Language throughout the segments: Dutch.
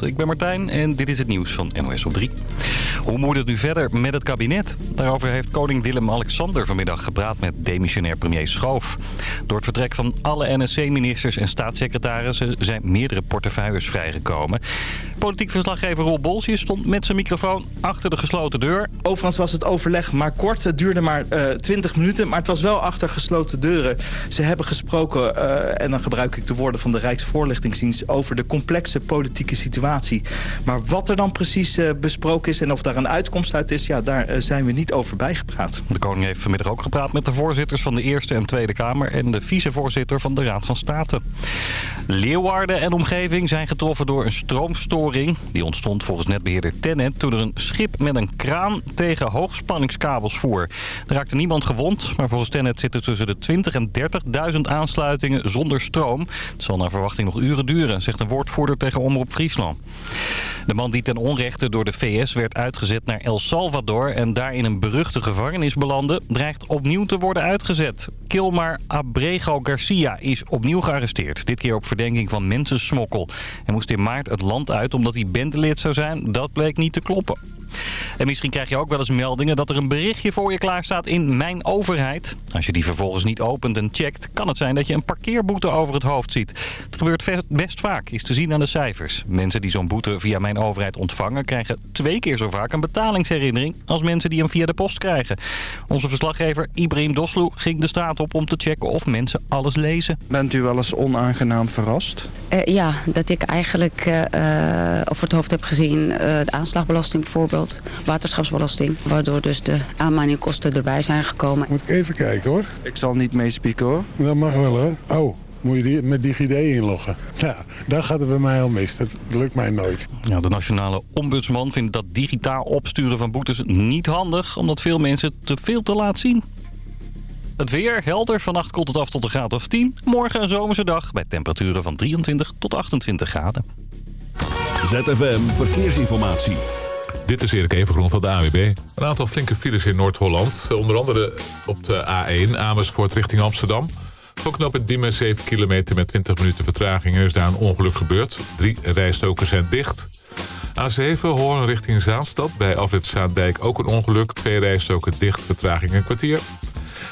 Ik ben Martijn en dit is het nieuws van NOS op 3. Hoe moet het nu verder met het kabinet? Daarover heeft koning Willem-Alexander vanmiddag gepraat met demissionair premier Schoof. Door het vertrek van alle NSC-ministers en staatssecretarissen zijn meerdere portefeuilles vrijgekomen. Politiek verslaggever Roel Bolsje stond met zijn microfoon achter de gesloten deur. Overigens was het overleg maar kort. Het duurde maar uh, eh, 20 minuten, maar het was wel achter gesloten deuren. Ze hebben gesproken, uh, en dan gebruik ik de woorden van de Rijksvoorlichtingsdienst... over de complexe politieke situatie. Maar wat er dan precies uh, besproken is en of daar een uitkomst uit is... ja, daar zijn we niet over bijgepraat. De koning heeft vanmiddag ook gepraat met de voorzitters van de Eerste en Tweede Kamer... en de vicevoorzitter van de Raad van State. Leeuwarden en omgeving zijn getroffen door een stroomstoring. Die ontstond volgens netbeheerder Tennet toen er een schip met een kraan tegen hoogspanningskabels voer. Er raakte niemand gewond, maar volgens Tennet zitten tussen de 20 en 30.000 aansluitingen zonder stroom. Het zal naar verwachting nog uren duren, zegt een woordvoerder tegen Omroep Friesland. De man die ten onrechte door de VS werd uitgezet naar El Salvador en daar in een beruchte gevangenis belandde, dreigt opnieuw te worden uitgezet. Kilmar Abrego Garcia is opnieuw gearresteerd. Dit keer op verdenking van mensensmokkel. Hij moest in maart het land uit omdat hij bendelid zou zijn. Dat bleek niet te kloppen. En misschien krijg je ook wel eens meldingen dat er een berichtje voor je klaar staat in Mijn Overheid. Als je die vervolgens niet opent en checkt, kan het zijn dat je een parkeerboete over het hoofd ziet. Het gebeurt best vaak, is te zien aan de cijfers. Mensen die zo'n boete via Mijn Overheid ontvangen... krijgen twee keer zo vaak een betalingsherinnering als mensen die hem via de post krijgen. Onze verslaggever Ibrahim Doslu ging de straat op om te checken of mensen alles lezen. Bent u wel eens onaangenaam verrast? Uh, ja, dat ik eigenlijk uh, over het hoofd heb gezien uh, de aanslagbelasting bijvoorbeeld waterschapsbelasting. Waardoor dus de aanmaningskosten erbij zijn gekomen. Moet ik even kijken hoor. Ik zal niet meespieken hoor. Dat mag wel hoor. Oh, moet je die met DigiD inloggen. Ja, daar gaat het bij mij al mis. Dat lukt mij nooit. Ja, de nationale ombudsman vindt dat digitaal opsturen van boetes niet handig... omdat veel mensen te veel te laat zien. Het weer helder. Vannacht koelt het af tot een graad of 10. Morgen een zomerse dag bij temperaturen van 23 tot 28 graden. ZFM Verkeersinformatie. Dit is Erik Evengroen van de AWB. Een aantal flinke files in Noord-Holland. Onder andere op de A1 Amersfoort richting Amsterdam. Voor knop het Diemen 7 kilometer met 20 minuten vertraging. Er is daar een ongeluk gebeurd. Drie rijstoken zijn dicht. A7 Hoorn richting Zaanstad. Bij afrit Zaandijk ook een ongeluk. Twee rijstoken dicht, vertraging een kwartier.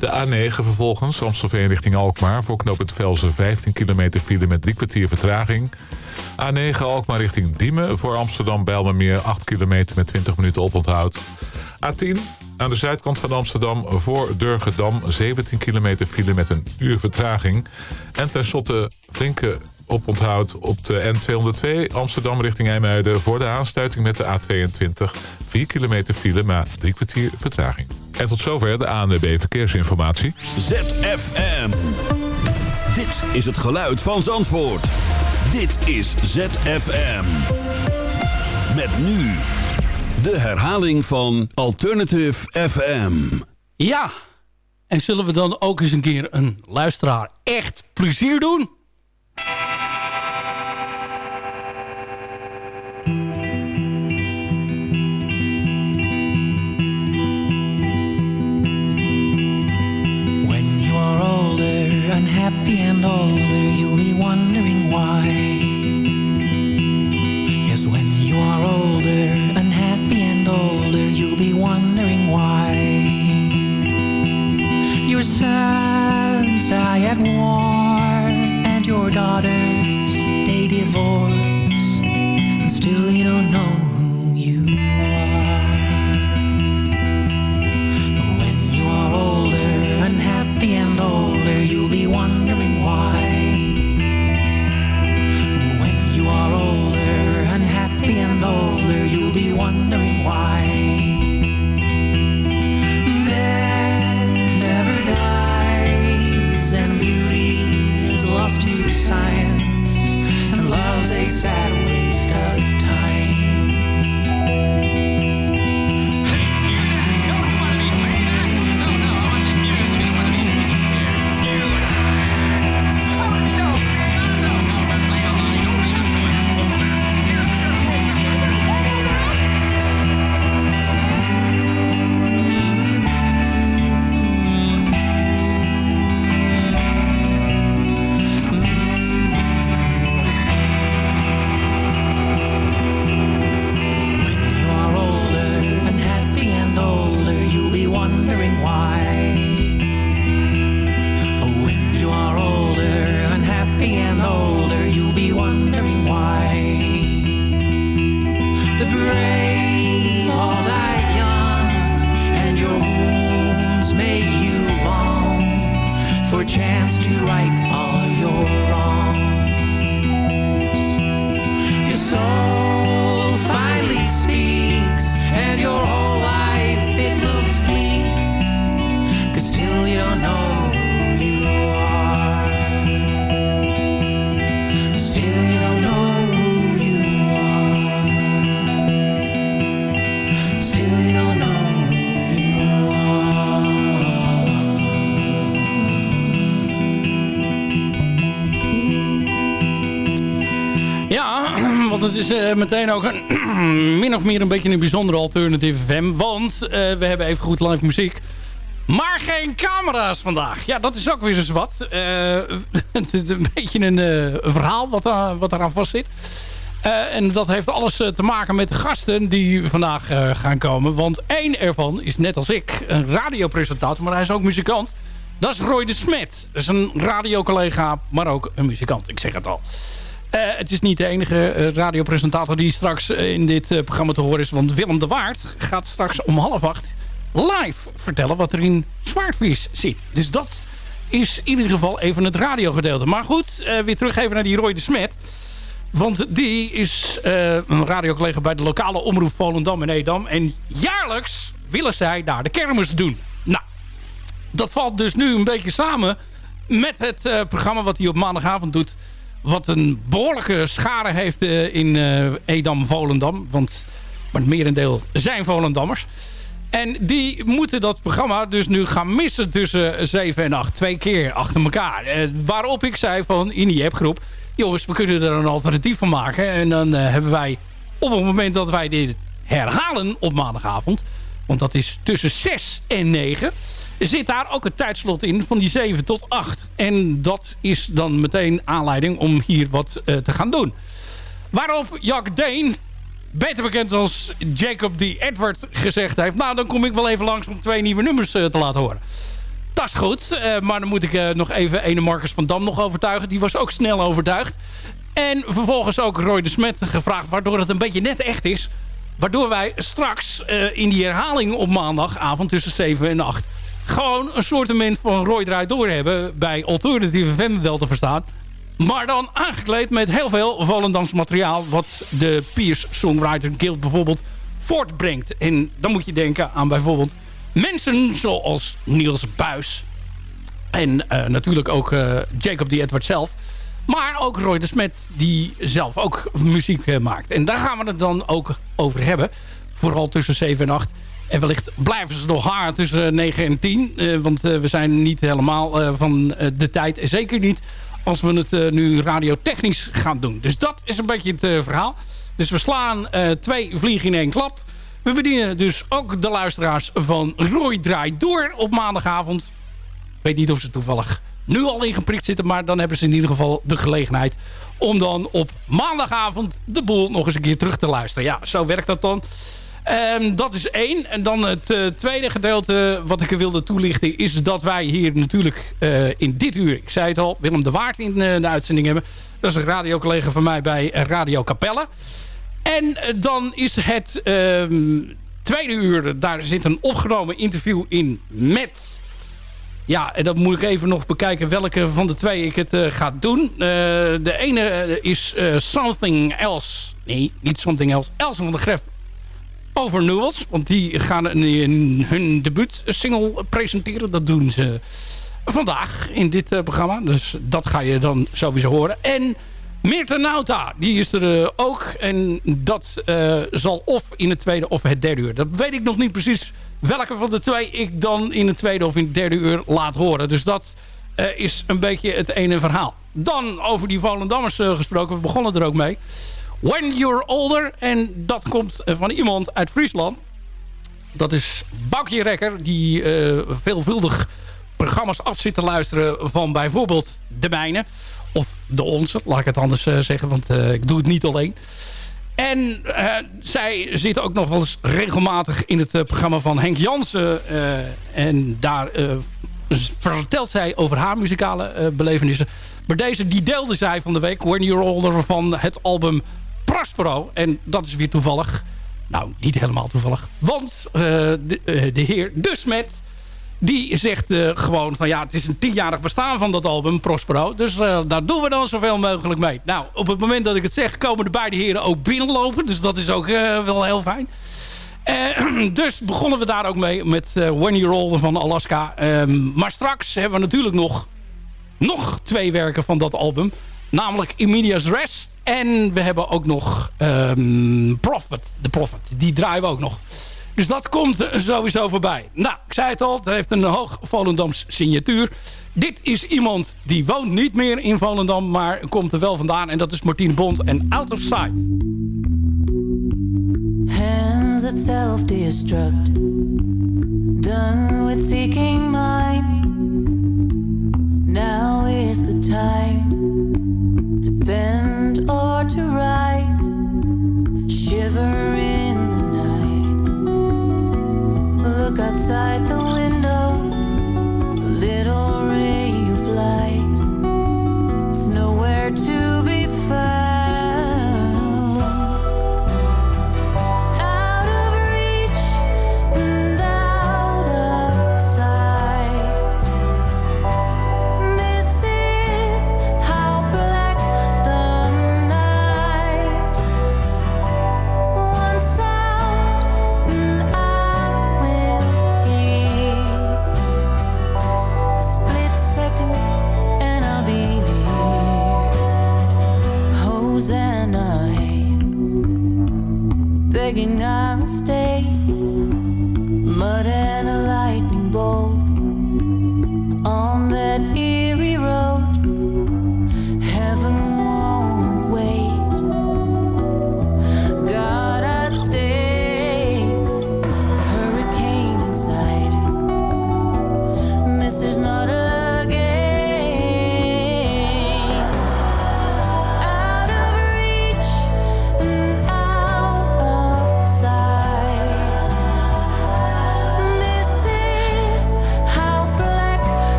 De A9 vervolgens, Amstelveen richting Alkmaar. Voor knooppunt Velzen 15 kilometer file met drie kwartier vertraging. A9 Alkmaar richting Diemen. Voor Amsterdam Bijlmermeer 8 kilometer met 20 minuten oponthoud. A10 aan de zuidkant van Amsterdam voor Durgedam 17 kilometer file met een uur vertraging. En tenslotte flinke oponthoud op de N202 Amsterdam richting IJmuiden... voor de aansluiting met de A22. 4 kilometer file, maar drie kwartier vertraging. En tot zover de ANWB Verkeersinformatie. ZFM. Dit is het geluid van Zandvoort. Dit is ZFM. Met nu de herhaling van Alternative FM. Ja, en zullen we dan ook eens een keer een luisteraar echt plezier doen? Unhappy and older, you'll be wondering why. Yes, when you are older, unhappy and older, you'll be wondering why. Your sons die at war, stay het is eh, meteen ook een, min of meer een beetje een bijzondere alternatieve FM. Want eh, we hebben even goed live muziek. Maar geen camera's vandaag. Ja, dat is ook weer eens wat. Eh, het is een beetje een, eh, verhaal wat, daar wat eraan vast zit. En dat heeft alles te maken met de gasten die vandaag gaan komen. Want één ervan is net als ik een radiopresentator, maar hij is ook muzikant. Dat is Roy de Smet. Dat is een radiocollega, maar ook een muzikant. Ik zeg het al. Het is niet de enige radiopresentator die straks in dit programma te horen is. Want Willem de Waard gaat straks om half acht live vertellen wat er in Zwaardvis zit. Dus dat is in ieder geval even het radiogedeelte. Maar goed, eh, weer terug even naar die Roy de Smet. Want die is eh, een radiocollega bij de lokale omroep Volendam en Edam. En jaarlijks willen zij daar de kermis doen. Nou, dat valt dus nu een beetje samen met het eh, programma wat hij op maandagavond doet. Wat een behoorlijke schare heeft in Edam-Volendam. Want maar het merendeel zijn Volendammers. En die moeten dat programma dus nu gaan missen tussen 7 en 8. Twee keer achter elkaar. Eh, waarop ik zei van in die appgroep... jongens, we kunnen er een alternatief van maken. En dan eh, hebben wij op het moment dat wij dit herhalen op maandagavond... want dat is tussen 6 en 9 zit daar ook een tijdslot in van die 7 tot 8. En dat is dan meteen aanleiding om hier wat eh, te gaan doen. Waarop Jack Deen, beter bekend als Jacob D. Edward, gezegd heeft... nou, dan kom ik wel even langs om twee nieuwe nummers eh, te laten horen. Dat is goed, eh, maar dan moet ik eh, nog even ene Marcus van Dam nog overtuigen. Die was ook snel overtuigd. En vervolgens ook Roy de Smet gevraagd, waardoor het een beetje net echt is... Waardoor wij straks in die herhaling op maandagavond tussen 7 en 8... gewoon een soortement van Roy Draai Door hebben... bij Alternative FM wel te verstaan. Maar dan aangekleed met heel veel Volendams materiaal... wat de Piers Songwriter Guild bijvoorbeeld voortbrengt. En dan moet je denken aan bijvoorbeeld mensen zoals Niels Buis... en eh, natuurlijk ook eh, Jacob D. Edward zelf... Maar ook Roy de Smet, die zelf ook muziek eh, maakt. En daar gaan we het dan ook over hebben. Vooral tussen 7 en 8. En wellicht blijven ze nog haar tussen 9 en 10. eh, want we zijn niet helemaal van de tijd. Zeker niet als we het eh, nu radiotechnisch gaan doen. Dus dat is een beetje het eh, verhaal. Dus we slaan eh, twee vliegen in één klap. We bedienen dus ook de luisteraars van Roy Draai Door op maandagavond. Ik weet niet of ze toevallig nu al ingeprikt zitten. Maar dan hebben ze in ieder geval de gelegenheid om dan op maandagavond de boel nog eens een keer terug te luisteren. Ja, zo werkt dat dan. Ehm, dat is één. En dan het eh, tweede gedeelte wat ik wilde toelichten... is dat wij hier natuurlijk eh, in dit uur... ik zei het al, Willem de Waard in eh, de uitzending hebben. Dat is een radiocollega van mij bij Radio Capelle. En dan is het ehm, tweede uur... daar zit een opgenomen interview in met... Ja, en dan moet ik even nog bekijken welke van de twee ik het eh, ga doen. De ene is Something Else. Nee, niet Something Else. Elsen van de Gref over Newells. Want die gaan een- hun debuutsingle presenteren. Dat doen ze vandaag in dit eh, programma. Dus dat ga je dan sowieso horen. En Meerten Nauta, die is er eh, ook. En dat eh, zal of in het tweede of het derde uur. Dat weet ik nog niet precies welke van de twee ik dan in het tweede of in het derde uur laat horen. Dus dat is een beetje het ene verhaal. Dan over die Volendammers gesproken. We begonnen er ook mee. When You're Older. En dat komt eh, van iemand uit Friesland. Dat is Boukje Rekker. Die eh, veelvuldig programma's af zit te luisteren van bijvoorbeeld de mijne. Of de onze, laat ik het anders eh, zeggen. Want ik doe het niet alleen. En zij zit ook nog wel eens regelmatig in het programma van Henk Jansen. en daar vertelt zij over haar muzikale belevenissen. Maar deze die deelde zij van de week. When You're Older van het album Prospero. En dat is weer toevallig. Nou, niet helemaal toevallig. Want eh, de, eh, de heer De Smet Die zegt eh, gewoon van ja, het is een tienjarig bestaan van dat album, Prospero. Dus daar doen we dan zoveel mogelijk mee. Nou, op het moment dat ik het zeg, komen de beide heren ook binnenlopen. Dus dat is ook wel heel fijn. Dus begonnen we daar ook mee met When You Roll van Alaska. Ehm, maar straks hebben we natuurlijk nog, nog twee werken van dat album. Namelijk Immedias Res. En we hebben ook nog Prophet, The Prophet. Die draaien we ook nog. Dus dat komt sowieso voorbij. Nou, ik zei het al, het heeft een hoog Volendams signatuur. Dit is iemand die woont niet meer in Volendam, maar komt er wel vandaan. En dat is Martien Bond en Out of Sight. Hands that self-destruct Done with seeking mine Now is the time To bend or to rise. Shiver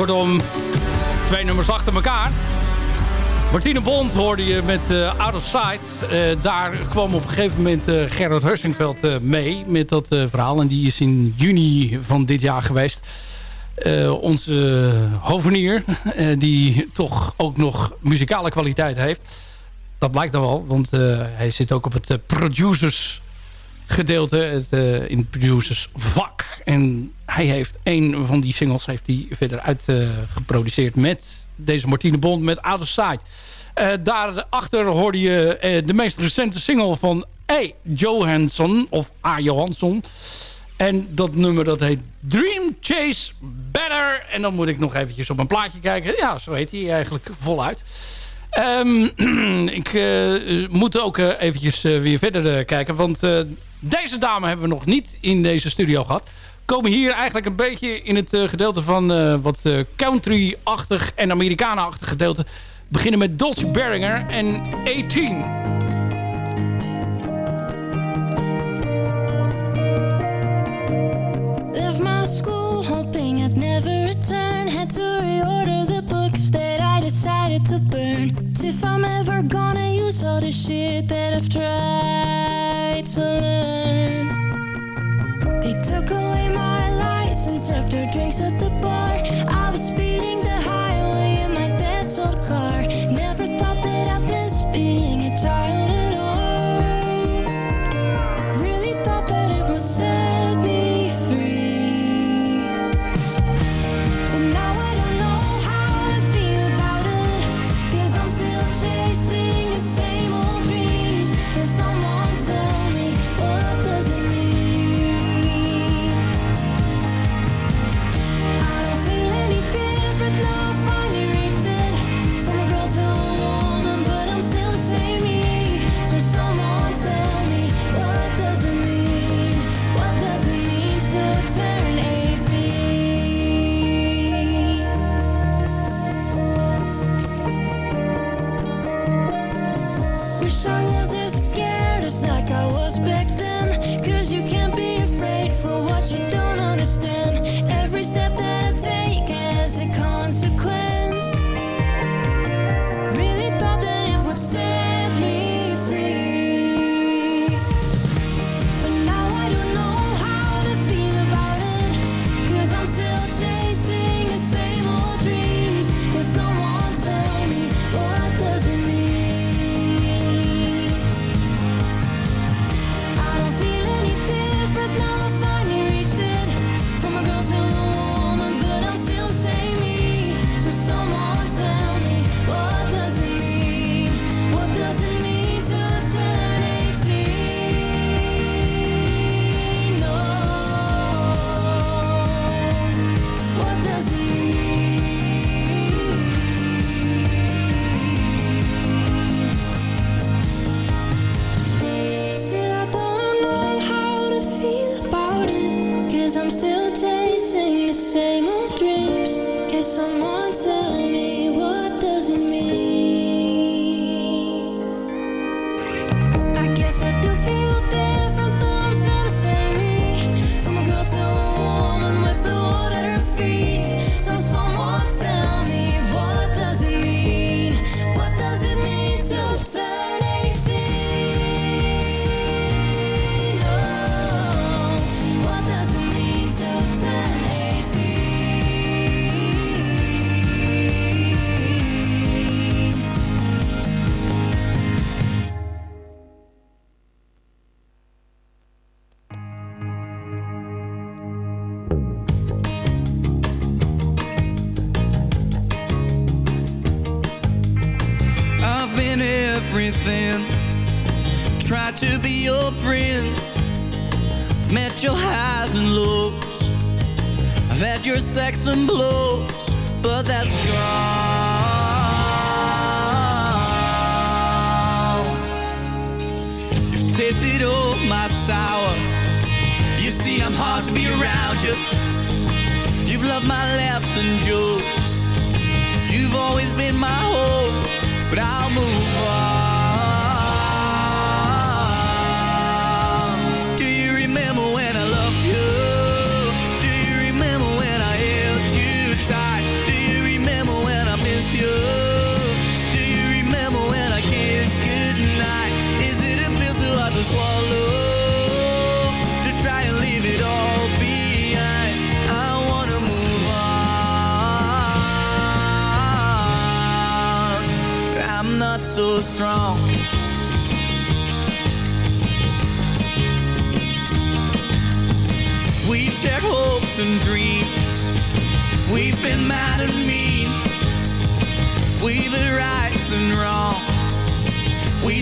Kortom, twee nummers achter elkaar. Martine Bond hoorde je met eh, Out of Sight. Eh, daar kwam op een gegeven moment eh, Gerard mee met dat verhaal. En die is in juni van dit jaar geweest. Onze hovenier, die toch ook nog muzikale kwaliteit heeft. Dat blijkt dan wel, want hij zit ook op het producers gedeelte, het, in het producers vak. En hij heeft een van die singles heeft hij verder uitgeproduceerd met deze Martine Bond met Out of. Eh, daarachter hoorde je eh, de meest recente single van A. Johansson of A. Johansson. En dat nummer dat heet Dream Chase Better. En dan moet ik nog eventjes op een plaatje kijken. Ja, zo heet hij eigenlijk voluit. Ehm, ik eh, moet ook eventjes weer verder kijken. Want deze dame hebben we nog niet in deze studio gehad. Komen hier eigenlijk een beetje in het eh, gedeelte van eh, wat eh, country-achtig en Americana-achtig gedeelte. Beginnen met Dolce Berringer en 18. Left my school hoping I'd never return. Had to reorder the books that I decided to burn. If I'm ever gonna use all the shit that I've tried to learn. They took away my license after drinks at the bar.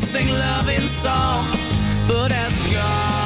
sing loving songs, but as God.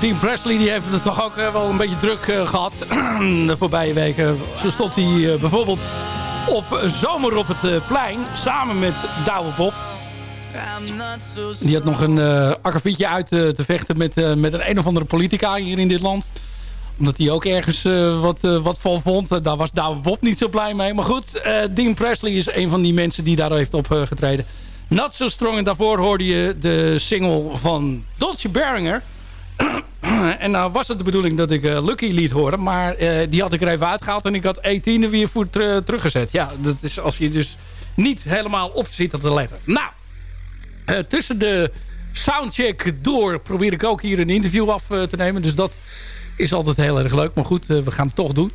Dean Presley die heeft het toch ook eh, wel een beetje druk eh, gehad de voorbije weken. Zo stond hij eh, bijvoorbeeld op Zomer op het plein samen met Douwe Bob. Die had nog een akkefietje uit te vechten met, met een een of andere politica hier in dit land. Omdat hij ook ergens wat, wat van vond. Daar was Douwe Bob niet zo blij mee. Maar goed, Dean Presley is een van die mensen die daar heeft opgetreden. Not So Strong. En daarvoor hoorde je de single van Dolce Beringer. en nou was het de bedoeling dat ik eh, Lucky liet horen. Maar eh, die had ik er even uitgehaald. En ik had 18 er weer voor ter- teruggezet. Ja, dat is als je dus niet helemaal op zit te letten. Nou, eh, tussen de soundcheck door probeer ik ook hier een interview af eh, te nemen. Dus dat is altijd heel erg leuk. Maar goed, eh, we gaan het toch doen.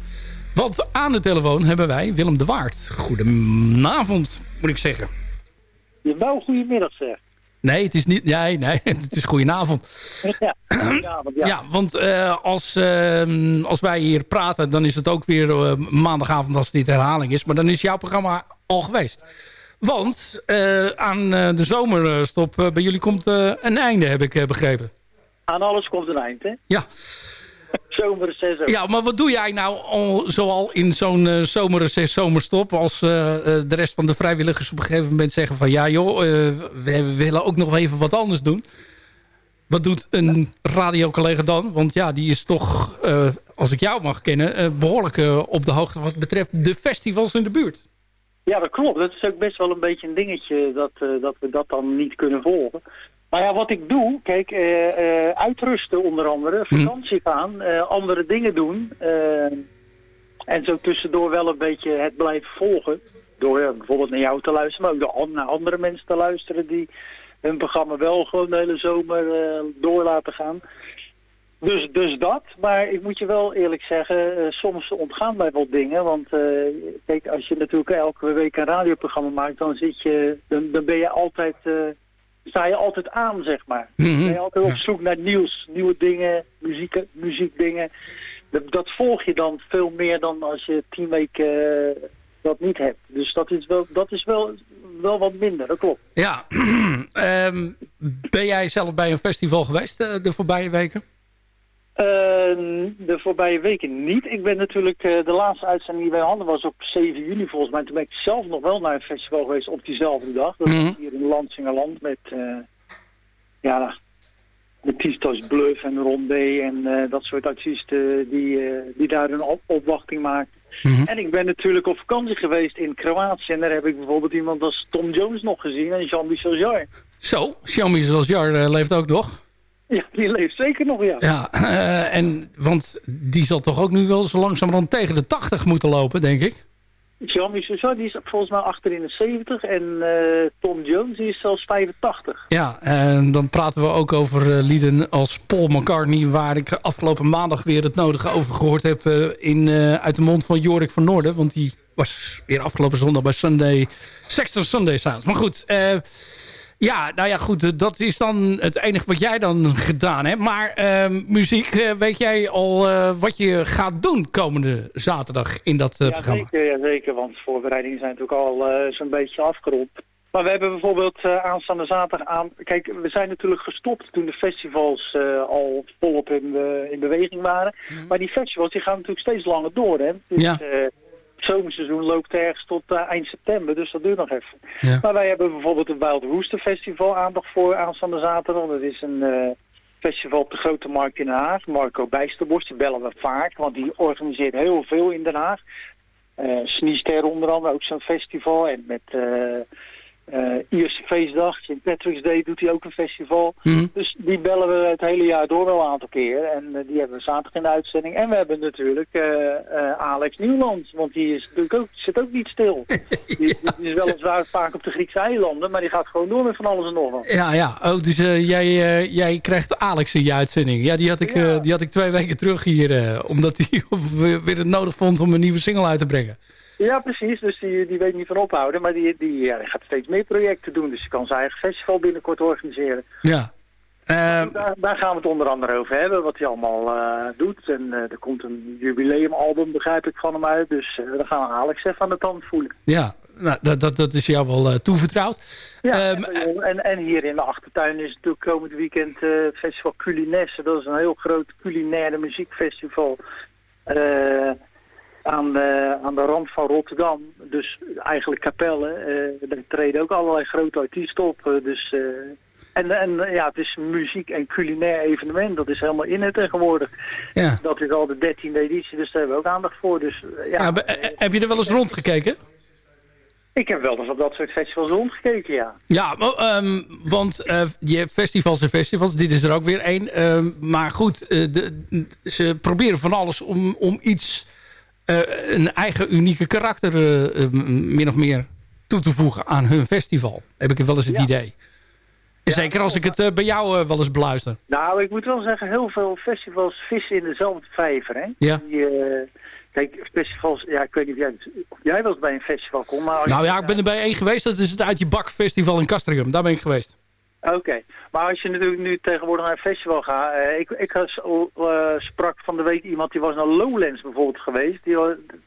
Want aan de telefoon hebben wij Willem de Waard. Goedenavond, moet ik zeggen. Wou goedemiddag zeg. Nee, het is niet. Nee, nee, het is goedenavond. Ja, goedenavond, ja. Ja, want eh, als, eh, als wij hier praten, dan is het ook weer eh, maandagavond als dit herhaling is. Maar dan is jouw programma al geweest. Want eh, aan de zomerstop bij jullie komt een einde, heb ik begrepen. Aan alles komt een eind, hè? Ja. Zomerreces ook. Ja, maar wat doe jij nou al, zoal in zo'n uh, zomerreces, zomerstop... als uh, uh, de rest van de vrijwilligers op een gegeven moment zeggen van... ja joh, we, we, willen ook nog even wat anders doen. Wat doet een radiocollega dan? Want ja, die is toch, als ik jou mag kennen... behoorlijk op de hoogte wat betreft de festivals in de buurt. Ja, dat klopt. Dat is ook best wel een beetje een dingetje dat, eh, dat we dat dan niet kunnen volgen. Maar ja, wat ik doe, kijk, eh, eh, uitrusten onder andere, vakantie gaan, eh, andere dingen doen. en zo tussendoor wel een beetje het blijven volgen. Door bijvoorbeeld naar jou te luisteren, maar ook naar andere mensen te luisteren die hun programma wel gewoon de hele zomer door laten gaan. Dus, dus dat, maar ik moet je wel eerlijk zeggen, soms ontgaan mij wel dingen. Want kijk, als je natuurlijk elke week een radioprogramma maakt, dan zit je, dan, dan ben je altijd, sta je altijd aan, zeg maar. Dan ben je altijd op zoek naar nieuws, nieuwe dingen, muziek, muziekdingen. Dat, dat volg je dan veel meer dan als je tien weken eh, dat niet hebt. Dus dat is wel, dat is wel, wel wat minder, dat klopt. Ja. Ehm, ben jij zelf bij een festival geweest eh, de voorbije weken? Eh, de voorbije weken niet. Ik ben natuurlijk, eh, de laatste uitzending die wij hadden was op 7 juni volgens mij. Toen ben ik zelf nog wel naar een festival geweest op diezelfde dag. Dat was hier in Lansingerland met, eh ja, met Tistas Bluff en Rondé en eh, dat soort artiesten die, die daar een op opwachting maakten. En ik ben natuurlijk op vakantie geweest in Kroatië en daar heb ik bijvoorbeeld iemand als Tom Jones nog gezien en Jean-Michel Jarre. Zo, Xiaomi zoals Jar eh, leeft ook nog. Ja, die leeft zeker nog, ja. Ja, eh, en, want die zal toch ook nu wel zo langzamerhand tegen de 80 moeten lopen, denk ik. Jean-Michel die is volgens mij achter in de 70 en eh, Tom Jones die is zelfs 85. Ja, en dan praten we ook over eh, lieden als Paul McCartney... waar ik afgelopen maandag weer het nodige over gehoord heb... in, uit de mond van Jorik van Noorden. Want die was weer afgelopen zondag bij Sunday, Sexter Sunday Sounds. Maar goed, eh, ja, nou ja, goed, dat is dan het enige wat jij dan gedaan hebt. Maar eh, muziek, eh, weet jij al eh, wat je gaat doen komende zaterdag in dat eh, ja, programma? zeker, ja, zeker, want voorbereidingen zijn natuurlijk al zo'n beetje afgerond. Maar we hebben bijvoorbeeld aanstaande zaterdag aan... Kijk, we zijn natuurlijk gestopt toen de festivals al volop in, in beweging waren. Maar die festivals die gaan natuurlijk steeds langer door, hè. Dus, Ja. Het zomerseizoen loopt ergens tot eh, eind september, dus dat duurt nog even. Maar wij hebben bijvoorbeeld het Wild Rooster Festival aandacht voor aanstaande zaterdag. Dat is een eh, festival op de Grote Markt in Den Haag. Marco Bijsterbos, die bellen we vaak, want die organiseert heel veel in Den Haag. Eh Sniester onder andere, ook zo'n festival. En met eh Ierse feestdag, St. Patrick's Day doet hij ook een festival. Dus die bellen we het hele jaar door wel een aantal keer. En eh, die hebben we zaterdag in de uitzending. En we hebben natuurlijk eh, Alex Nieuwland, want die is natuurlijk ook, zit ook niet stil. die, die is weliswaar vaak op de Griekse eilanden, maar die gaat gewoon door met van alles en nog wat. Ja, ja. Oh, dus jij, jij krijgt Alex in je uitzending. Ja, die had ik, eh, die had ik twee weken terug hier. omdat hij weer het nodig vond om een nieuwe single uit te brengen. Ja, precies. Dus die, die weet niet van ophouden. Maar die, die, ja, die gaat steeds meer projecten doen. Dus die kan zijn eigen festival binnenkort organiseren. Ja. daar, daar gaan we het onder andere over hebben. Wat hij allemaal eh, doet. En eh, er komt een jubileumalbum, begrijp ik, van hem uit. Dus eh dan gaan we Alex even aan de tand voelen. Ja, nou, dat, dat, dat is jou wel eh, toevertrouwd. Ja, Ehm, en, en, hier in de achtertuin is natuurlijk komend weekend eh, het festival Culinesse. Dat is een heel groot culinaire muziekfestival. Aan, de, aan de rand van Rotterdam. Dus eigenlijk Capelle. eh daar treden ook allerlei grote artiesten op. eh, dus, eh, en, en ja, het is muziek- en culinair evenement. Dat is helemaal in het tegenwoordig. Ja. Dat is al de dertiende editie, dus daar hebben we ook aandacht voor. Dus, ja, heb je er wel eens rondgekeken? ik heb wel eens op dat soort festivals rondgekeken, ja. Ja, maar, ehm, want je hebt festivals en festivals. Dit is er ook weer één. Ehm, maar goed, de, ze proberen van alles om, om iets... eh, een eigen unieke karakter eh, eh, min of meer toe te voegen aan hun festival. Heb ik wel eens het idee. Zeker als ik het bij jou wel eens beluister. Nou, ik moet wel zeggen, heel veel festivals vissen in dezelfde vijver, hè? Ja. Die, kijk, festivals, ja, ik weet niet of jij, of jij wel eens bij een festival komt, maar... Nou ja, ik ben er bij één geweest. Dat is het Uit Je Bak Festival in Castricum. Daar ben ik geweest. Oké, maar als je natuurlijk nu tegenwoordig naar een festival gaat... eh, ik ik had, eh, sprak van de week iemand die was naar Lowlands bijvoorbeeld geweest. Die,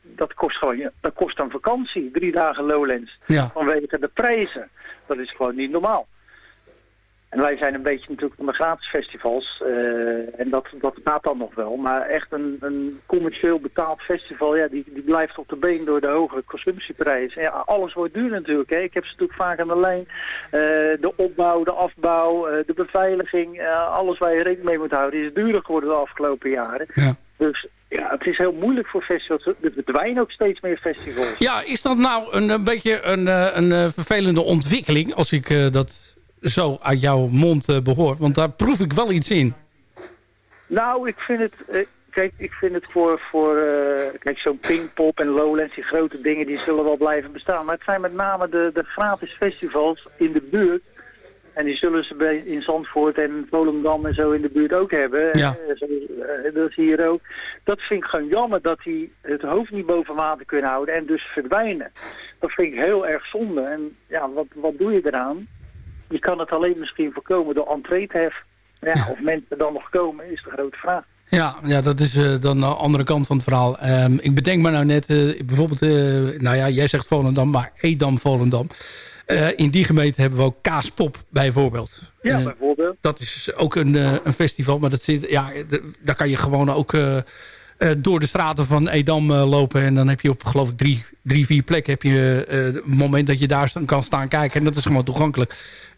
dat, kost gewoon, dat kost een vakantie, drie dagen Lowlands. Ja. Vanwege de prijzen. Dat is gewoon niet normaal. En wij zijn een beetje natuurlijk van de gratis festivals. eh, en dat, dat gaat dan nog wel. Maar echt een, een commercieel betaald festival, ja, die, die blijft op de been door de hogere consumptieprijzen. Ja, alles wordt duur natuurlijk. Hè. Ik heb ze natuurlijk vaak aan de lijn. Eh, de opbouw, de afbouw, eh, de beveiliging, eh, alles waar je rekening mee moet houden, is duurder geworden de afgelopen jaren. Ja. Dus ja, het is heel moeilijk voor festivals. Er verdwijnen ook steeds meer festivals. Ja, is dat nou een, een beetje een, eh, een eh, vervelende ontwikkeling... als ik eh, dat zo uit jouw mond eh, behoor? Want daar proef ik wel iets in. Nou, ik vind het... eh, kijk, ik vind het voor... voor eh, kijk, zo'n Pinkpop en Lowlands, die grote dingen, die zullen wel blijven bestaan. Maar het zijn met name de, de gratis festivals in de buurt. En die zullen ze bij, in Zandvoort en Volendam en zo in de buurt ook hebben. Ja. Zo, dat is hier ook. Dat vind ik gewoon jammer dat die het hoofd niet boven water kunnen houden en dus verdwijnen. Dat vind ik heel erg zonde. En ja, wat, wat doe je eraan? Je kan het alleen misschien voorkomen door entree te heffen. Ja, Of mensen dan nog komen, is de grote vraag. Ja, ja dat is eh, dan de andere kant van het verhaal. Ehm, ik bedenk me nou net, eh, bijvoorbeeld, eh, nou ja, jij zegt Volendam, maar Edam-Volendam. Eh, in die gemeente hebben we ook Kaaspop bijvoorbeeld. Ja, bijvoorbeeld. dat is ook een, een festival, maar dat zit, ja, daar kan je gewoon ook door de straten van Edam lopen. En dan heb je op, geloof ik, drie, drie vier plekken heb je het moment dat je daar kan staan kijken. En dat is gewoon toegankelijk.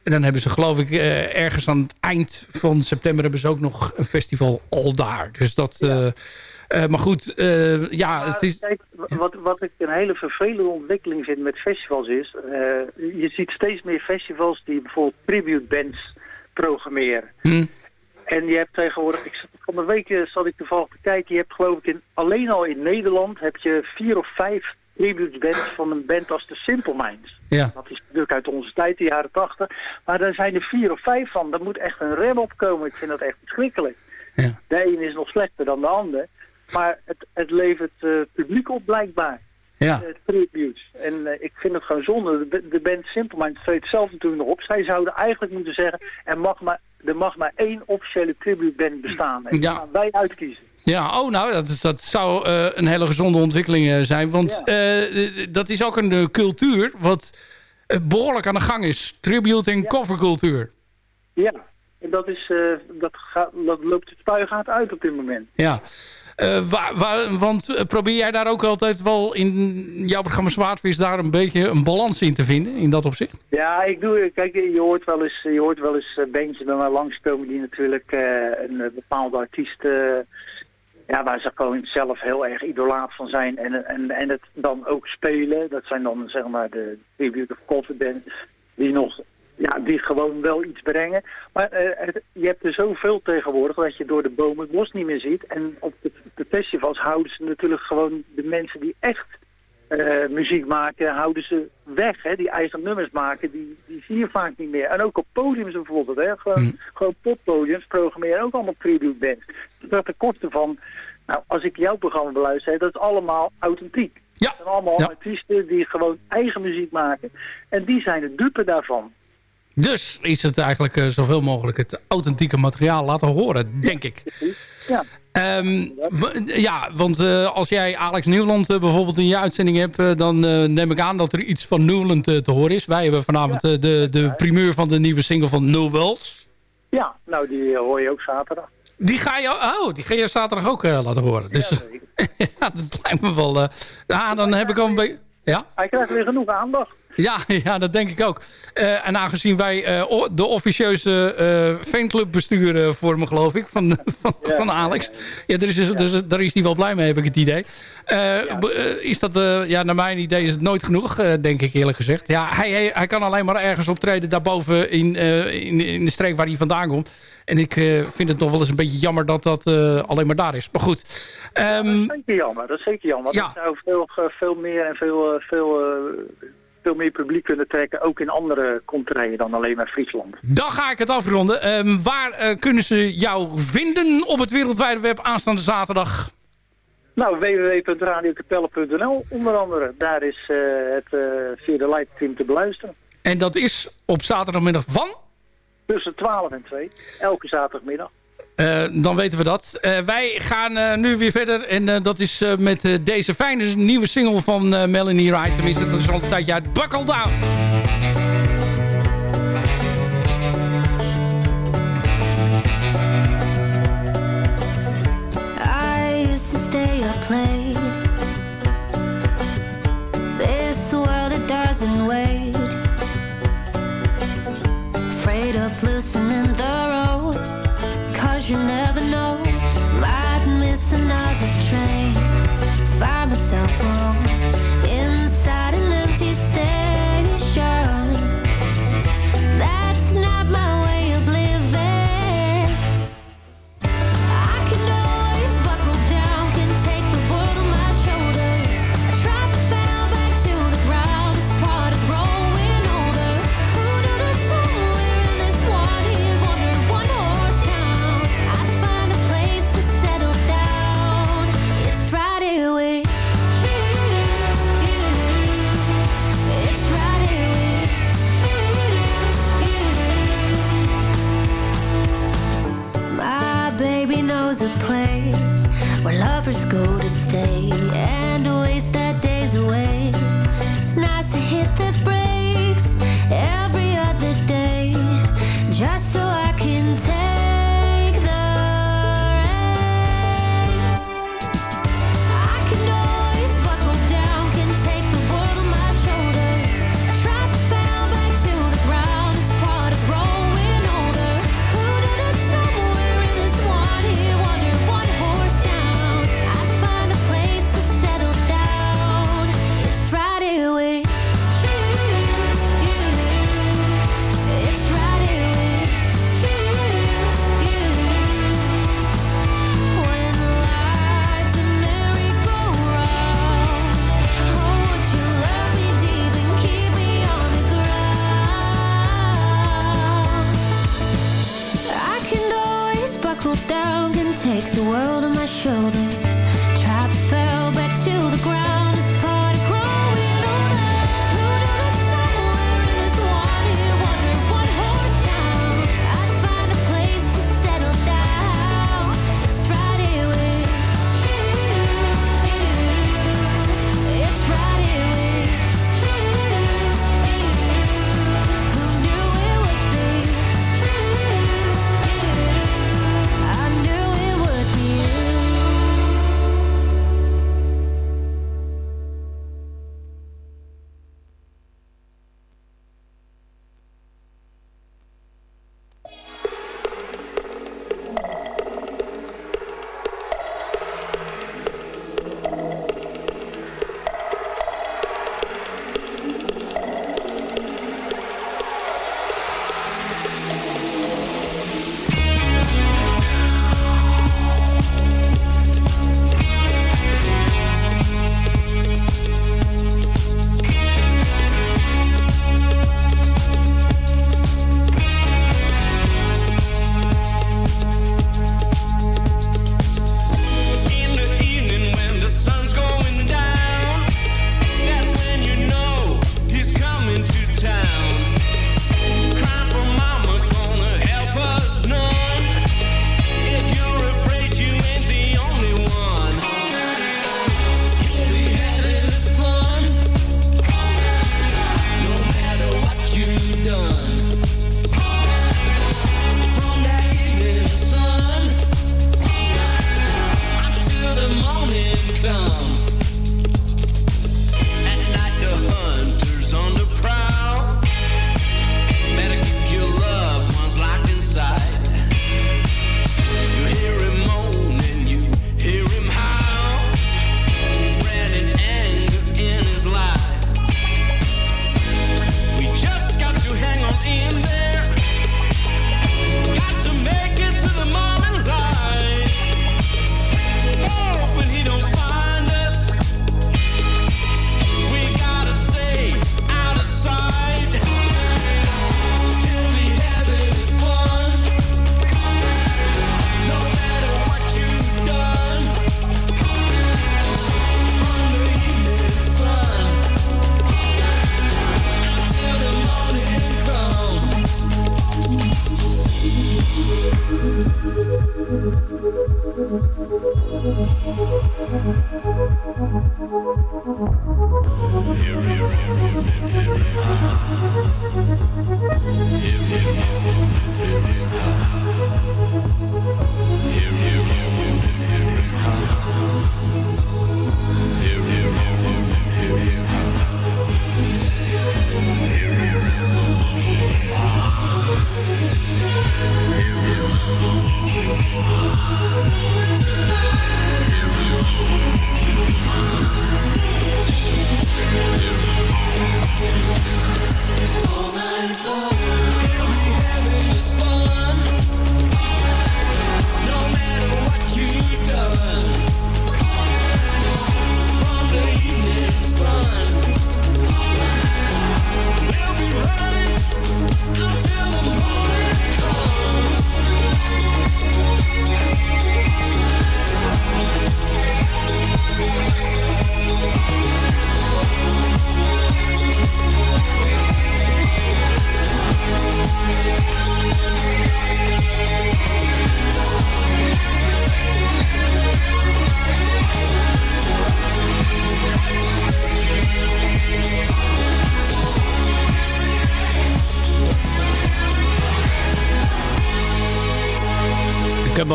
En dan hebben ze, geloof ik, eh, ergens aan het eind van september hebben ze ook nog een festival al daar. Dus dat... eh, eh, maar goed, ja, het is... Kijk, wat, wat ik een hele vervelende ontwikkeling vind met festivals is... je ziet steeds meer festivals die bijvoorbeeld tribute bands programmeren. Hm. En je hebt tegenwoordig... Ik, van de week zat ik toevallig te kijken. Je hebt geloof ik in, alleen al in Nederland heb je vier of vijf tribute bands van een band als de Simple Minds. Ja. Dat is natuurlijk uit onze tijd, de jaren tachtig. Maar daar zijn er vier of vijf van. Daar moet echt een rem op komen. Ik vind dat echt verschrikkelijk. Ja. De een is nog slechter dan de ander. Maar het, het levert eh, publiek op blijkbaar. Ja. eh, tributes. En eh, ik vind het gewoon zonde. De, de band Simple Minds treedt zelf natuurlijk nog op. Zij zouden eigenlijk moeten zeggen... er mag maar, er mag maar één officiële tribute band bestaan. En Ja. gaan wij uitkiezen. Ja, oh nou, dat, dat zou eh, een hele gezonde ontwikkeling eh, zijn. Want eh, dat is ook een cultuur wat eh, behoorlijk aan de gang is. Tribute en covercultuur. Ja, en dat, is, dat, gaat, dat loopt het spuigaat uit op dit moment. Ja. Waar, waar- want probeer jij daar ook altijd wel in jouw programma Zwaardvis... daar een beetje een balans in te vinden, in dat opzicht? Ja, ik doe, kijk, je hoort wel eens, je hoort wel eens bandjes bij mij langskomen die natuurlijk een bepaalde artiest, ja, waar ze gewoon zelf heel erg idolaat van zijn en, en, en het dan ook spelen. Dat zijn dan zeg maar de tribute of bands die nog, ja, die gewoon wel iets brengen. Maar eh, het- je hebt er zoveel tegenwoordig dat je door de bomen het bos niet meer ziet. En op de, de festivals houden ze natuurlijk gewoon de mensen die echt eh, muziek maken, houden ze weg. Hè? Die eigen nummers maken, die, die zie je vaak niet meer. En ook op podiums bijvoorbeeld. Hè? Gewoon, gewoon poppodiums programmeren ook allemaal tribute bands. Dat de kosten van, nou, als ik jouw programma beluister, dat is allemaal authentiek. Ja. Het zijn allemaal artiesten die gewoon eigen muziek maken. En die zijn de dupe daarvan. Dus is het eigenlijk eh, zoveel mogelijk het authentieke materiaal laten horen, denk ik. Ja. W- ja, want eh, als jij Alex Nieuwland eh, bijvoorbeeld in je uitzending hebt... eh, dan neem ik aan dat er iets van Nieuwland te horen is. Wij hebben vanavond de, de primeur van de nieuwe single van No Wells. Ja, nou die hoor je ook zaterdag. Die ga je, oh, die ga je zaterdag ook laten horen. Dus ja, dat lijkt me wel... ja, dan heb ik al een beetje... Ja? Hij krijgt weer genoeg aandacht. Ja, ja, dat denk ik ook. Eh, en aangezien wij eh, de officieuze eh fanclubbestuur eh, vormen, geloof ik, van, van, van Alex. Ja, daar, is, dus, daar is hij wel blij mee, heb ik het idee. Is dat, ja, naar mijn idee is het nooit genoeg, denk ik eerlijk gezegd. Ja, hij, hij, hij kan alleen maar ergens optreden daarboven in, in, in de streek waar hij vandaan komt. En ik vind het nog wel eens een beetje jammer dat dat alleen maar daar is. Maar goed. Ehm, Dat is zeker jammer, dat is zeker jammer. Ja. Dat zou veel, veel meer en veel, veel, veel meer publiek kunnen trekken, ook in andere contraien dan alleen maar Friesland. Dan ga ik het afronden. Ehm, waar eh, kunnen ze jou vinden op het wereldwijde web aanstaande zaterdag? Nou, www.radiokapelle.nl onder andere. Daar is eh, het eh via de livestream te beluisteren. En dat is op zaterdagmiddag van? Tussen 12 en 2, elke zaterdagmiddag. Eh, dan weten we dat. Eh, wij gaan eh, nu weer verder. En dat is met deze fijne nieuwe single van Melanie Wright. Tenminste, dat is al een tijdje uit. Buckle Down! Stay of the ropes. You never know.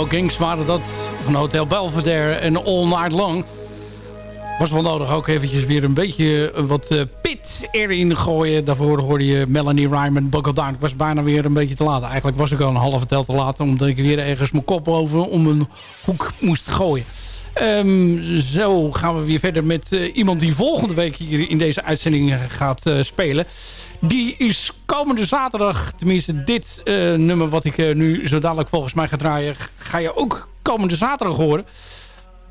Kings waren dat van Hotel Belvedere en All Night Long. Was wel nodig ook eventjes weer een beetje wat uh, pit erin gooien. Daarvoor hoorde je Melanie Ryman, Buckle Down. Ik was bijna weer een beetje te laat. Eigenlijk was ik al een halve tel te laat. Omdat ik weer ergens mijn kop over om een hoek moest gooien. Um, zo gaan we weer verder met uh, iemand die volgende week hier in deze uitzending gaat spelen. Die is komende zaterdag, tenminste dit uh, nummer wat ik uh, nu zo dadelijk volgens mij ga draaien... ga je ook komende zaterdag horen.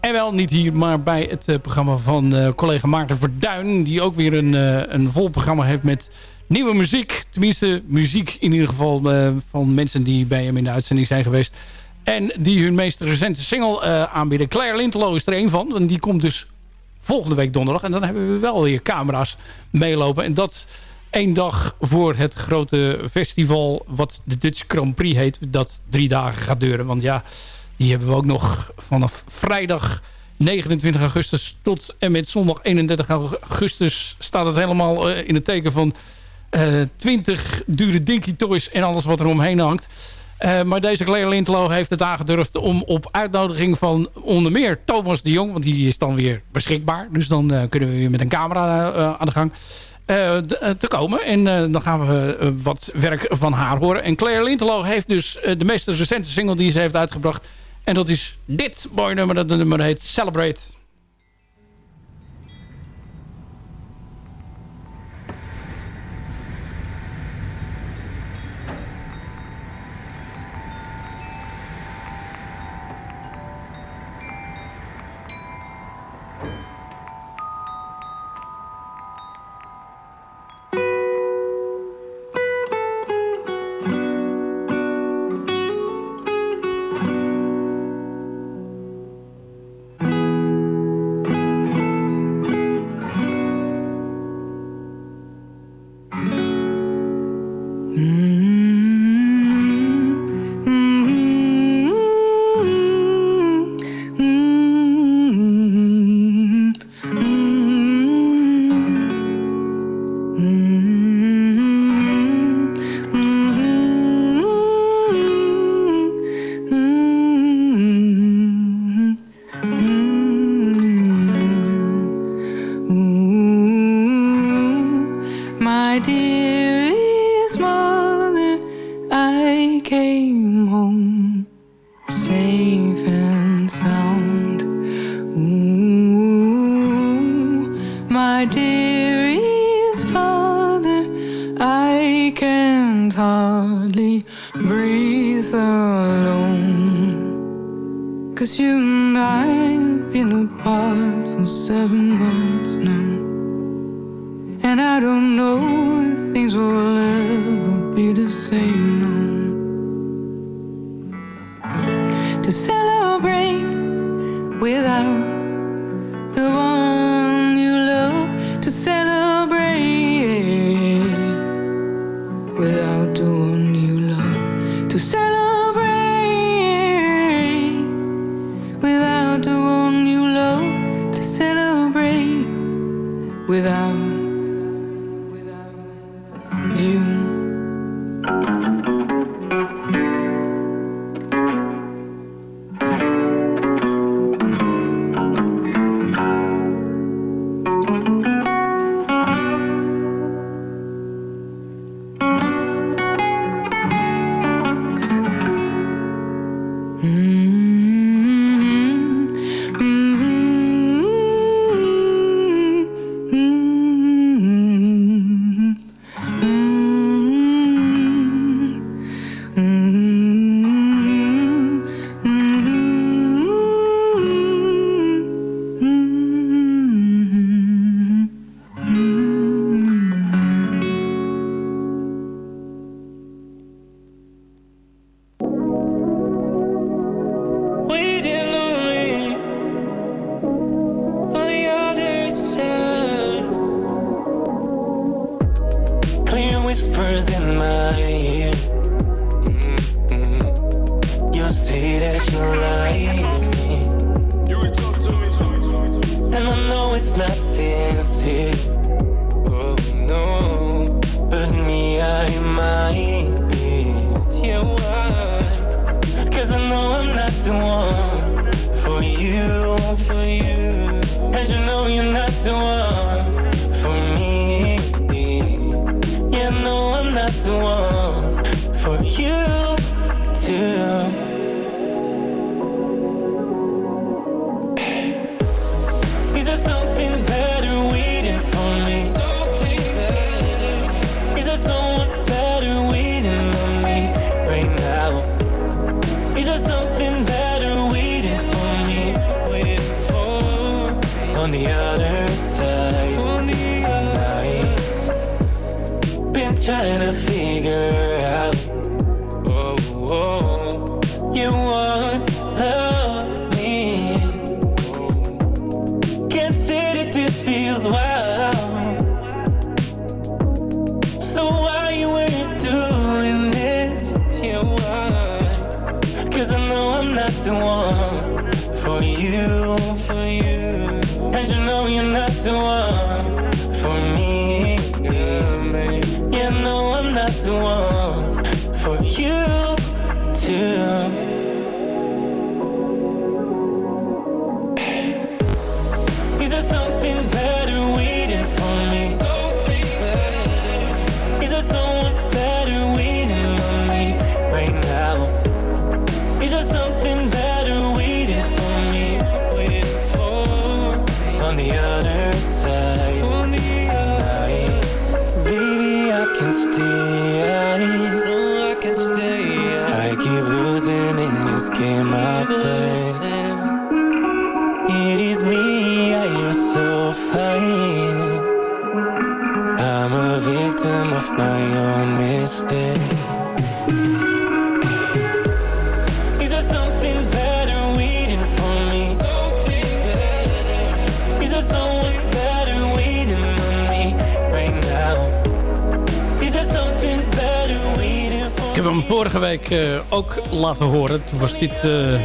En wel niet hier, maar bij het uh, programma van collega Maarten Verduin... die ook weer een, een vol programma heeft met nieuwe muziek. Tenminste, muziek in ieder geval van mensen die bij hem in de uitzending zijn geweest. En die hun meest recente single aanbieden. Claire Lintelo is er een van. En die komt dus volgende week donderdag. En dan hebben we wel weer camera's meelopen. En dat één dag voor het grote festival... wat de Dutch Grand Prix heet... dat drie dagen gaat duren. Want ja, die hebben we ook nog vanaf vrijdag 29 augustus... tot en met zondag 31 augustus... staat het helemaal uh, in het teken van uh, 20 dure Dinky Toys... en alles wat er omheen hangt. Uh, maar deze Claire Lintelo heeft het aangedurfd om op uitnodiging van onder meer Thomas de Jong... want die is dan weer beschikbaar. Dus dan kunnen we weer met een camera aan de gang... Uh, te komen. En uh, dan gaan we wat werk van haar horen. En Claire Lintelo heeft dus de meest recente single die ze heeft uitgebracht. En dat is dit mooie nummer. Dat nummer heet Celebrate. Eh, ook laten horen. Toen was dit, eh,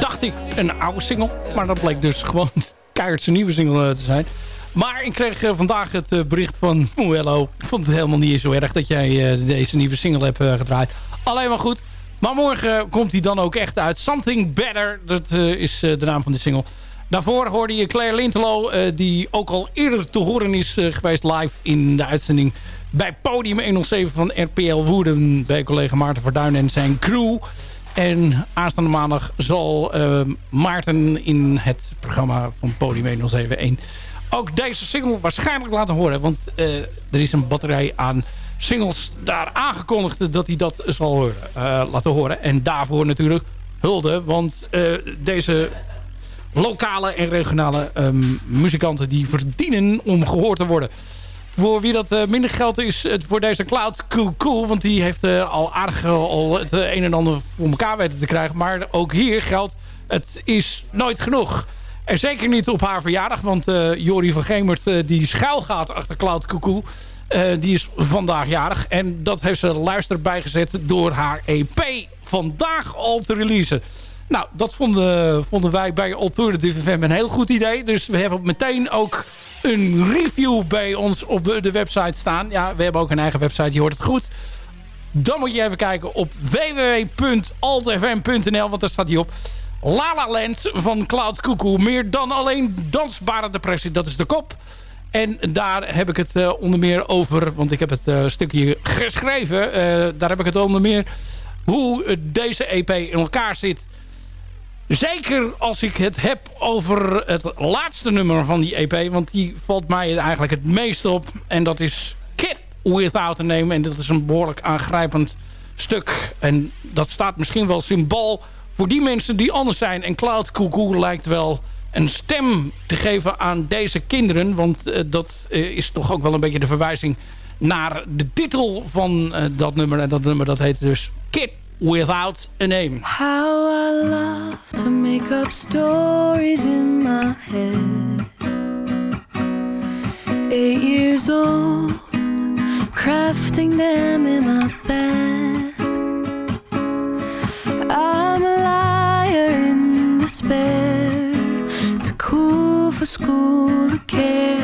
dacht ik, een oude single. Maar dat bleek dus gewoon keihard nieuwe single eh, te zijn. Maar ik kreeg vandaag het bericht van Moello. Ik vond het helemaal niet zo erg dat jij deze nieuwe single hebt gedraaid. Alleen maar goed. Maar morgen komt hij dan ook echt uit. Something Better, dat is de naam van de single. Daarvoor hoorde je Claire Lintelo, eh, die ook al eerder te horen is eh, geweest live in de uitzending bij Podium 107 van RPL Woerden bij collega Maarten Verduin en zijn crew. En aanstaande maandag zal eh, Maarten in het programma van Podium 1071 ook deze single waarschijnlijk laten horen. Want er is een batterij aan singles daar aangekondigd dat hij dat zal horen, laten horen. En daarvoor natuurlijk hulde, want deze lokale en regionale ehm, muzikanten die verdienen om gehoord te worden. Voor wie dat eh, minder geld is, het voor deze Cloud Cool. Want die heeft eh, al aardig eh, al het een en ander voor elkaar weten te krijgen. Maar ook hier geldt, het is nooit genoeg. En zeker niet op haar verjaardag. Want Jori van Gemert die schuil gaat achter Cloud Cuckoo. die is vandaag jarig. En dat heeft ze luister bijgezet door haar EP vandaag al te releasen. Nou, dat vonden, vonden wij bij Alternative FM een heel goed idee. Dus we hebben meteen ook een review bij ons op de, de website staan. Ja, we hebben ook een eigen website, je hoort het goed. Dan moet je even kijken op www.altfm.nl, want daar staat hij op. La La Land van Cloud Cuckoo. Meer dan alleen dansbare depressie, dat is de kop. En daar heb ik het eh, onder meer over, want ik heb het eh, stukje geschreven. Eh, daar heb ik het onder meer hoe deze EP in elkaar zit. Zeker als ik het heb over het laatste nummer van die EP. Want die valt mij eigenlijk het meest op. En dat is Kid Without a Name. En dat is een behoorlijk aangrijpend stuk. En dat staat misschien wel symbool voor die mensen die anders zijn. En Cloud Cuckoo lijkt wel een stem te geven aan deze kinderen. Want eh, dat eh, is toch ook wel een beetje de verwijzing naar de titel van eh, dat nummer. En dat nummer dat heet dus Kid Without a Name. How I love to make up stories in my head. Eight years old, crafting them in my bed. I'm a liar in despair, too cool for school to care.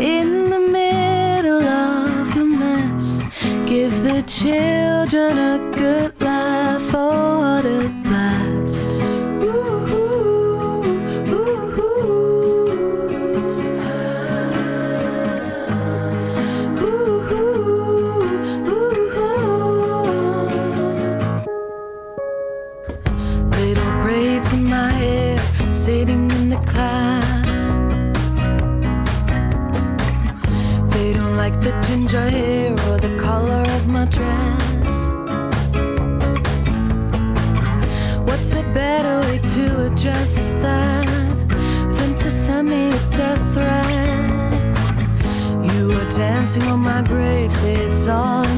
In the middle of your mess, give the children a good on my grave, say it's all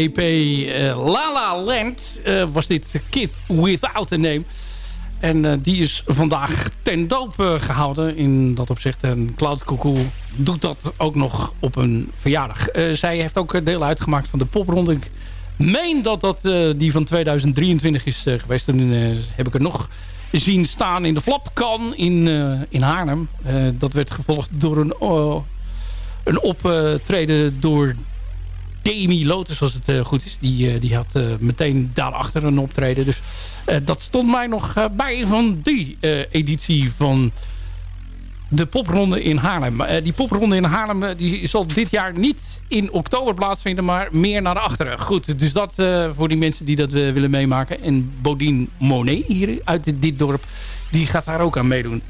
EP eh, La La Land eh, was dit Kid Without a Name. En eh, die is vandaag ten doop eh, gehouden in dat opzicht. En Cloud Cuckoo doet dat ook nog op een verjaardag. Zij heeft ook deel uitgemaakt van de popronde. Ik meen dat dat die van 2023 is geweest. Eh, heb ik er nog zien staan in de Flapkan in, in Haarlem. Dat werd gevolgd door een, een optreden door Demi Lotus, als het eh, goed is. Die, eh, die had eh, meteen daarachter een optreden. Dus dat stond mij nog bij van die editie van de popronde in Haarlem. Die popronde in Haarlem die zal dit jaar niet in oktober plaatsvinden, maar meer naar achteren. Goed, dus dat voor die mensen die dat willen meemaken. En Bodine Monet hier uit dit, dorp, die gaat daar ook aan meedoen.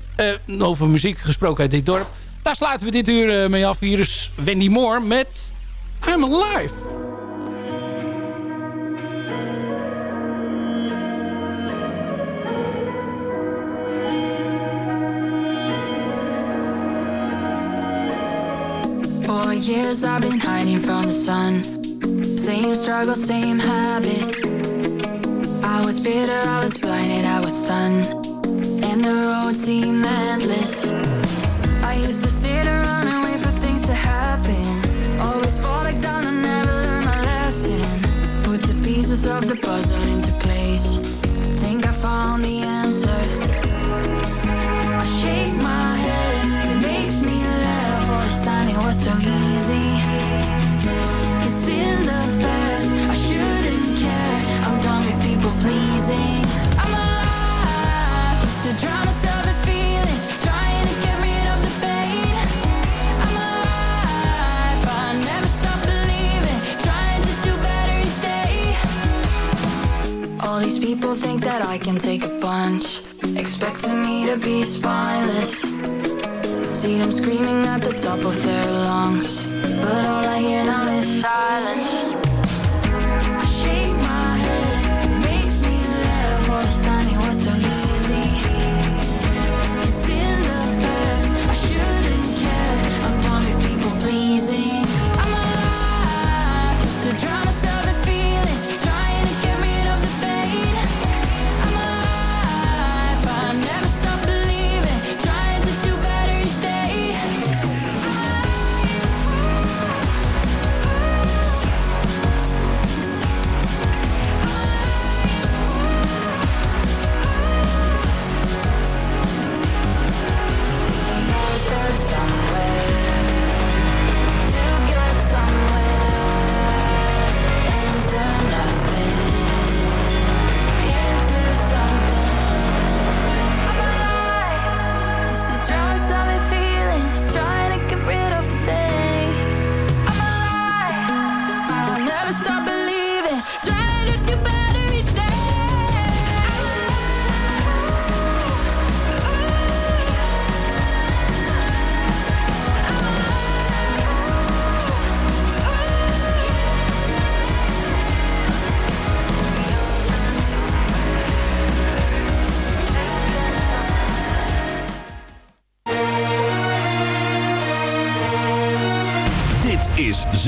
Over muziek gesproken uit dit dorp. Daar sluiten we dit uur mee af. Hier is Wendy Moore met I'm Alive. For years I've been hiding from the sun. Same struggle, same habit. I was bitter, I was blinded, I was stunned. And the road seemed endless. I used to of the puzzle into place. Think I found the answer. I shake my head, it makes me laugh. All this time it was so easy. People think that I can take a punch, expecting me to be spineless. See them screaming at the top of their lungs, but all I hear now is silence.